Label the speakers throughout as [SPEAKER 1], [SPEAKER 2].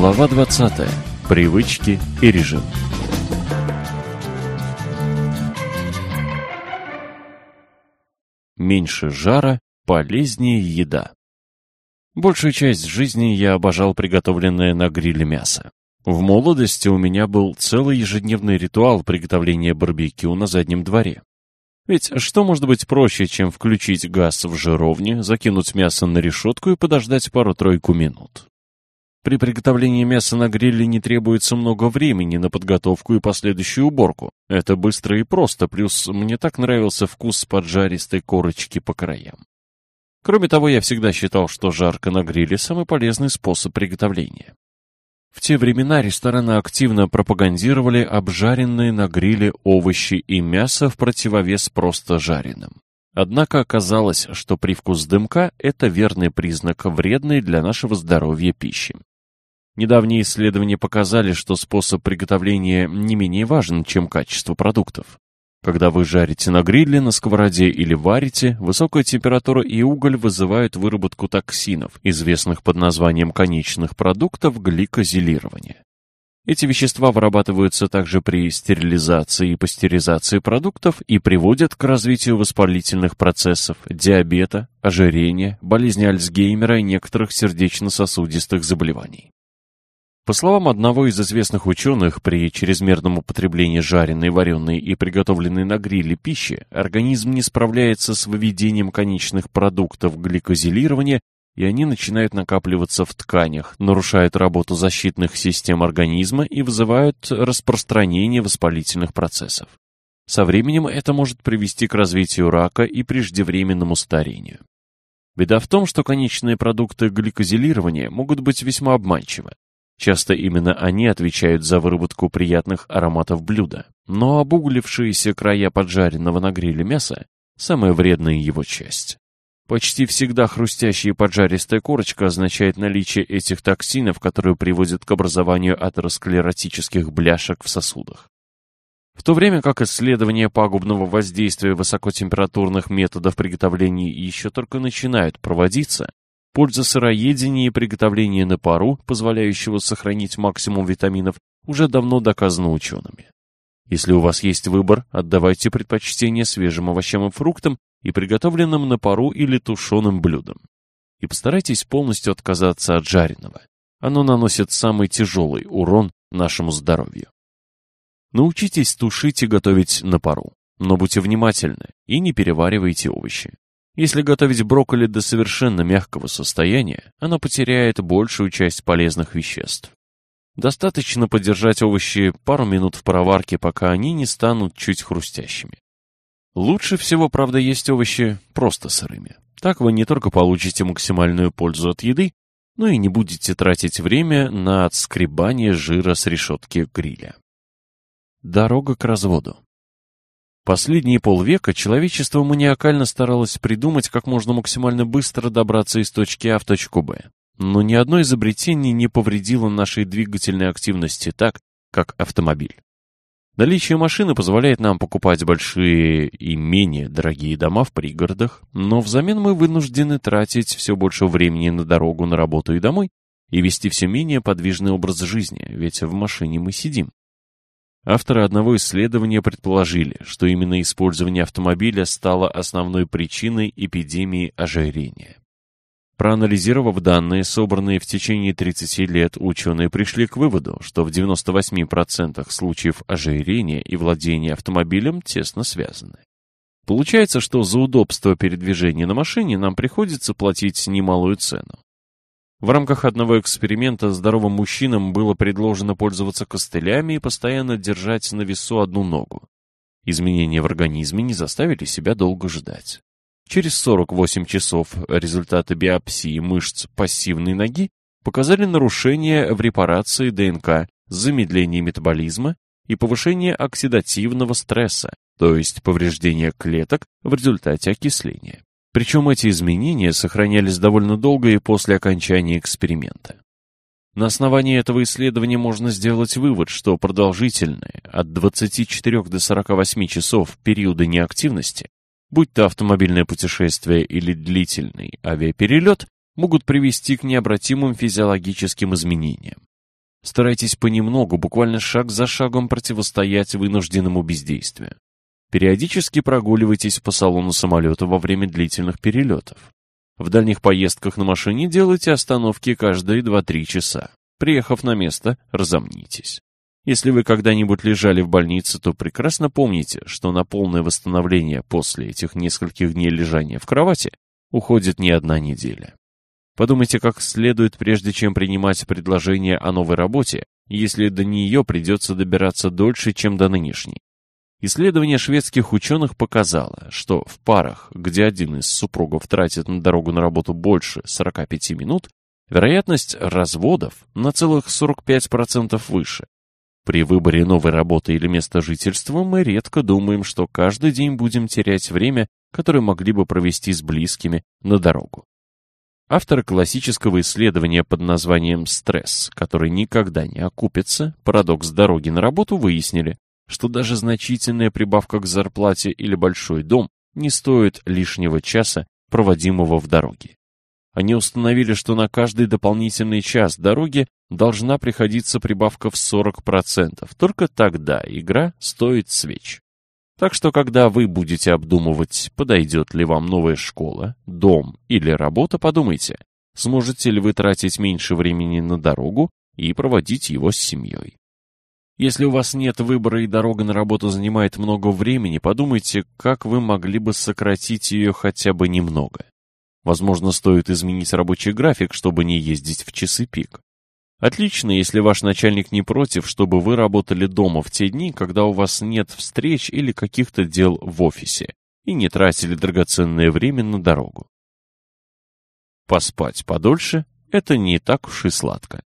[SPEAKER 1] Глава 20. Привычки и режим. Меньше жара, полезнее еда. Большую часть жизни я обожал приготовленное на гриле мясо. В молодости у меня был целый ежедневный ритуал приготовления барбекю на заднем дворе. Ведь что может быть проще, чем включить газ в жировне, закинуть мясо на решетку и подождать пару-тройку минут? При приготовлении мяса на гриле не требуется много времени на подготовку и последующую уборку. Это быстро и просто, плюс мне так нравился вкус поджаристой корочки по краям. Кроме того, я всегда считал, что жарко на гриле – самый полезный способ приготовления. В те времена рестораны активно пропагандировали обжаренные на гриле овощи и мясо в противовес просто жареным. Однако оказалось, что привкус дымка – это верный признак вредной для нашего здоровья пищи. Недавние исследования показали, что способ приготовления не менее важен, чем качество продуктов. Когда вы жарите на гриле, на сковороде или варите, высокая температура и уголь вызывают выработку токсинов, известных под названием конечных продуктов гликозилирования. Эти вещества вырабатываются также при стерилизации и пастеризации продуктов и приводят к развитию воспалительных процессов, диабета, ожирения, болезни Альцгеймера и некоторых сердечно-сосудистых заболеваний. По словам одного из известных ученых, при чрезмерном употреблении жареной, вареной и приготовленной на гриле пищи организм не справляется с выведением конечных продуктов гликозилирования, и они начинают накапливаться в тканях, нарушают работу защитных систем организма и вызывают распространение воспалительных процессов. Со временем это может привести к развитию рака и преждевременному старению. Беда в том, что конечные продукты гликозилирования могут быть весьма обманчивы. Часто именно они отвечают за выработку приятных ароматов блюда. Но обуглившиеся края поджаренного на гриле мяса – самая вредная его часть. Почти всегда хрустящая поджаристая корочка означает наличие этих токсинов, которые приводят к образованию атеросклеротических бляшек в сосудах. В то время как исследования пагубного воздействия высокотемпературных методов приготовления еще только начинают проводиться, Польза сыроедения и приготовления на пару, позволяющего сохранить максимум витаминов, уже давно доказана учеными. Если у вас есть выбор, отдавайте предпочтение свежим овощам и фруктам и приготовленным на пару или тушеным блюдам. И постарайтесь полностью отказаться от жареного. Оно наносит самый тяжелый урон нашему здоровью. Научитесь тушить и готовить на пару, но будьте внимательны и не переваривайте овощи. Если готовить брокколи до совершенно мягкого состояния, оно потеряет большую часть полезных веществ. Достаточно подержать овощи пару минут в пароварке, пока они не станут чуть хрустящими. Лучше всего, правда, есть овощи просто сырыми. Так вы не только получите максимальную пользу от еды, но и не будете тратить время на отскребание жира с решетки гриля. Дорога к разводу. Последние полвека человечество маниакально старалось придумать, как можно максимально быстро добраться из точки А в точку Б. Но ни одно изобретение не повредило нашей двигательной активности так, как автомобиль. Наличие машины позволяет нам покупать большие и менее дорогие дома в пригородах, но взамен мы вынуждены тратить все больше времени на дорогу на работу и домой и вести все менее подвижный образ жизни, ведь в машине мы сидим. Авторы одного исследования предположили, что именно использование автомобиля стало основной причиной эпидемии ожирения. Проанализировав данные, собранные в течение 30 лет, ученые пришли к выводу, что в 98% случаев ожирения и владения автомобилем тесно связаны. Получается, что за удобство передвижения на машине нам приходится платить немалую цену. В рамках одного эксперимента здоровым мужчинам было предложено пользоваться костылями и постоянно держать на весу одну ногу. Изменения в организме не заставили себя долго ждать. Через 48 часов результаты биопсии мышц пассивной ноги показали нарушение в репарации ДНК, замедление метаболизма и повышение оксидативного стресса, то есть повреждение клеток в результате окисления. Причем эти изменения сохранялись довольно долго и после окончания эксперимента. На основании этого исследования можно сделать вывод, что продолжительные от 24 до 48 часов периоды неактивности, будь то автомобильное путешествие или длительный авиаперелет, могут привести к необратимым физиологическим изменениям. Старайтесь понемногу, буквально шаг за шагом противостоять вынужденному бездействию. Периодически прогуливайтесь по салону самолета во время длительных перелетов. В дальних поездках на машине делайте остановки каждые 2-3 часа. Приехав на место, разомнитесь. Если вы когда-нибудь лежали в больнице, то прекрасно помните, что на полное восстановление после этих нескольких дней лежания в кровати уходит не одна неделя. Подумайте как следует, прежде чем принимать предложение о новой работе, если до нее придется добираться дольше, чем до нынешней. Исследование шведских ученых показало, что в парах, где один из супругов тратит на дорогу на работу больше 45 минут, вероятность разводов на целых 45% выше. При выборе новой работы или места жительства мы редко думаем, что каждый день будем терять время, которое могли бы провести с близкими на дорогу. Авторы классического исследования под названием «Стресс», который никогда не окупится, парадокс дороги на работу выяснили, что даже значительная прибавка к зарплате или большой дом не стоит лишнего часа, проводимого в дороге. Они установили, что на каждый дополнительный час дороги должна приходиться прибавка в 40%. Только тогда игра стоит свеч. Так что, когда вы будете обдумывать, подойдет ли вам новая школа, дом или работа, подумайте, сможете ли вы тратить меньше времени на дорогу и проводить его с семьей. Если у вас нет выбора и дорога на работу занимает много времени, подумайте, как вы могли бы сократить ее хотя бы немного. Возможно, стоит изменить рабочий график, чтобы не ездить в часы пик. Отлично, если ваш начальник не против, чтобы вы работали дома в те дни, когда у вас нет встреч или каких-то дел в офисе, и не тратили драгоценное время на дорогу. Поспать подольше – это не так уж и сладко.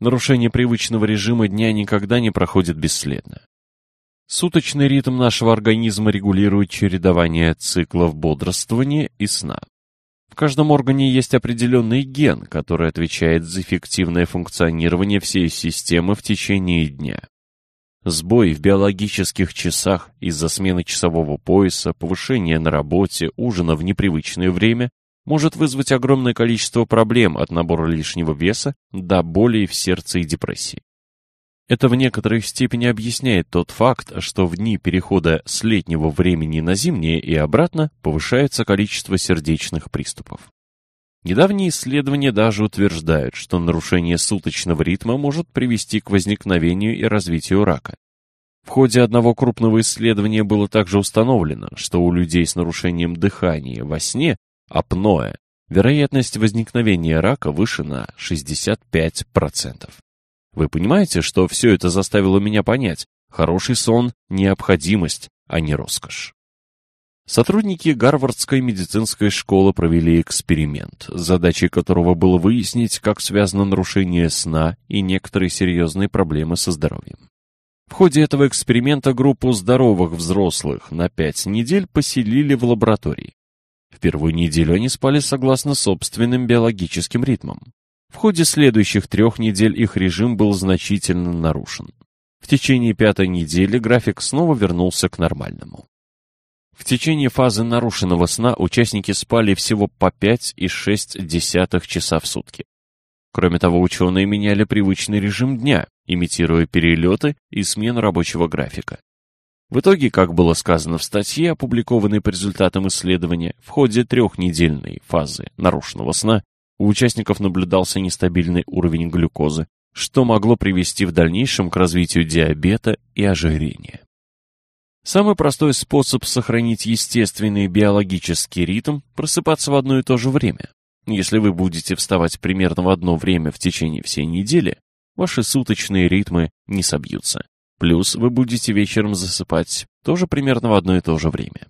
[SPEAKER 1] Нарушение привычного режима дня никогда не проходит бесследно. Суточный ритм нашего организма регулирует чередование циклов бодрствования и сна. В каждом органе есть определенный ген, который отвечает за эффективное функционирование всей системы в течение дня. Сбой в биологических часах из-за смены часового пояса, повышения на работе, ужина в непривычное время может вызвать огромное количество проблем от набора лишнего веса до боли в сердце и депрессии. Это в некоторой степени объясняет тот факт, что в дни перехода с летнего времени на зимнее и обратно повышается количество сердечных приступов. Недавние исследования даже утверждают, что нарушение суточного ритма может привести к возникновению и развитию рака. В ходе одного крупного исследования было также установлено, что у людей с нарушением дыхания во сне апноэ, вероятность возникновения рака выше на 65%. Вы понимаете, что все это заставило меня понять, хороший сон – необходимость, а не роскошь. Сотрудники Гарвардской медицинской школы провели эксперимент, задачей которого было выяснить, как связано нарушение сна и некоторые серьезные проблемы со здоровьем. В ходе этого эксперимента группу здоровых взрослых на 5 недель поселили в лаборатории. В первую неделю они спали согласно собственным биологическим ритмам. В ходе следующих трех недель их режим был значительно нарушен. В течение пятой недели график снова вернулся к нормальному. В течение фазы нарушенного сна участники спали всего по 5,6 часа в сутки. Кроме того, ученые меняли привычный режим дня, имитируя перелеты и смену рабочего графика. В итоге, как было сказано в статье, опубликованной по результатам исследования, в ходе трехнедельной фазы нарушенного сна у участников наблюдался нестабильный уровень глюкозы, что могло привести в дальнейшем к развитию диабета и ожирения. Самый простой способ сохранить естественный биологический ритм – просыпаться в одно и то же время. Если вы будете вставать примерно в одно время в течение всей недели, ваши суточные ритмы не собьются. Плюс вы будете вечером засыпать тоже примерно в одно и то же время.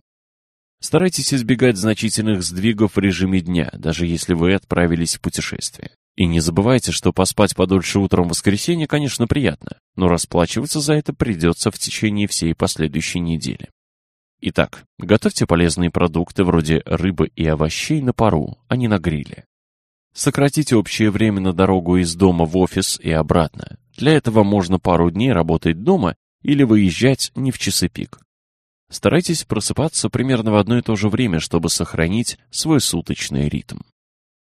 [SPEAKER 1] Старайтесь избегать значительных сдвигов в режиме дня, даже если вы отправились в путешествие. И не забывайте, что поспать подольше утром в воскресенье, конечно, приятно, но расплачиваться за это придется в течение всей последующей недели. Итак, готовьте полезные продукты вроде рыбы и овощей на пару, а не на гриле. Сократите общее время на дорогу из дома в офис и обратно. Для этого можно пару дней работать дома или выезжать не в часы пик. Старайтесь просыпаться примерно в одно и то же время, чтобы сохранить свой суточный ритм.